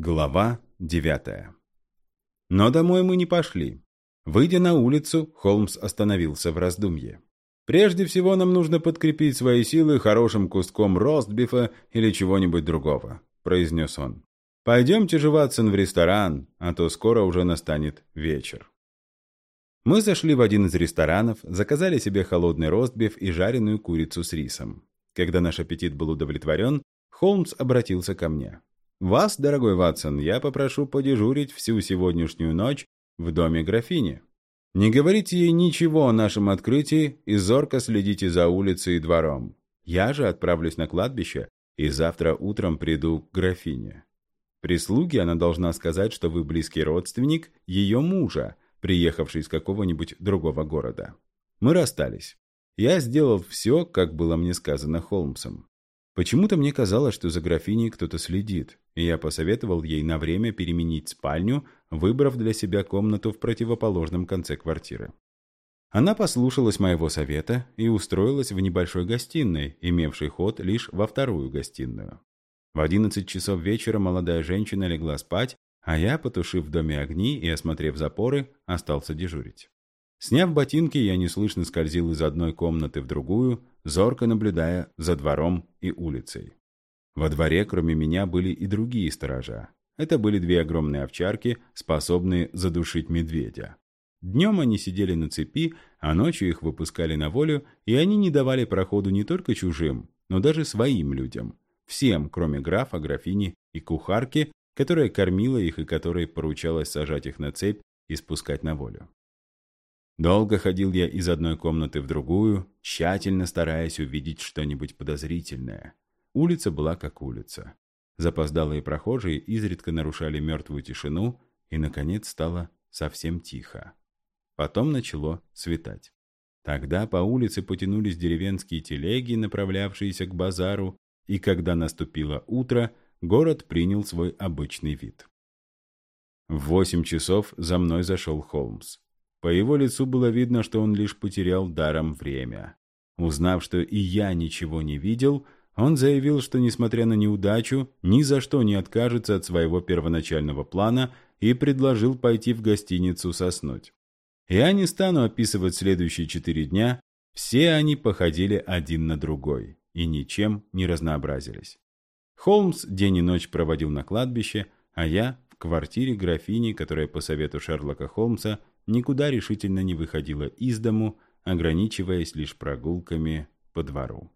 Глава девятая. Но домой мы не пошли. Выйдя на улицу, Холмс остановился в раздумье. «Прежде всего нам нужно подкрепить свои силы хорошим куском ростбифа или чего-нибудь другого», — произнес он. «Пойдемте же, Ватсон, в ресторан, а то скоро уже настанет вечер». Мы зашли в один из ресторанов, заказали себе холодный ростбиф и жареную курицу с рисом. Когда наш аппетит был удовлетворен, Холмс обратился ко мне. Вас, дорогой Ватсон, я попрошу подежурить всю сегодняшнюю ночь в доме графини. Не говорите ей ничего о нашем открытии и зорко следите за улицей и двором. Я же отправлюсь на кладбище и завтра утром приду к графине. Прислуге она должна сказать, что вы близкий родственник ее мужа, приехавший из какого-нибудь другого города. Мы расстались. Я сделал все, как было мне сказано Холмсом. Почему-то мне казалось, что за графиней кто-то следит, и я посоветовал ей на время переменить спальню, выбрав для себя комнату в противоположном конце квартиры. Она послушалась моего совета и устроилась в небольшой гостиной, имевшей ход лишь во вторую гостиную. В одиннадцать часов вечера молодая женщина легла спать, а я, потушив в доме огни и осмотрев запоры, остался дежурить. Сняв ботинки, я неслышно скользил из одной комнаты в другую, зорко наблюдая за двором и улицей. Во дворе, кроме меня, были и другие сторожа. Это были две огромные овчарки, способные задушить медведя. Днем они сидели на цепи, а ночью их выпускали на волю, и они не давали проходу не только чужим, но даже своим людям. Всем, кроме графа, графини и кухарки, которая кормила их и которой поручалось сажать их на цепь и спускать на волю. Долго ходил я из одной комнаты в другую, тщательно стараясь увидеть что-нибудь подозрительное. Улица была как улица. Запоздалые прохожие изредка нарушали мертвую тишину, и, наконец, стало совсем тихо. Потом начало светать. Тогда по улице потянулись деревенские телеги, направлявшиеся к базару, и когда наступило утро, город принял свой обычный вид. В восемь часов за мной зашел Холмс. По его лицу было видно, что он лишь потерял даром время. Узнав, что и я ничего не видел, он заявил, что, несмотря на неудачу, ни за что не откажется от своего первоначального плана и предложил пойти в гостиницу соснуть. Я не стану описывать следующие четыре дня, все они походили один на другой и ничем не разнообразились. Холмс день и ночь проводил на кладбище, а я в квартире графини, которая по совету Шерлока Холмса никуда решительно не выходила из дому, ограничиваясь лишь прогулками по двору.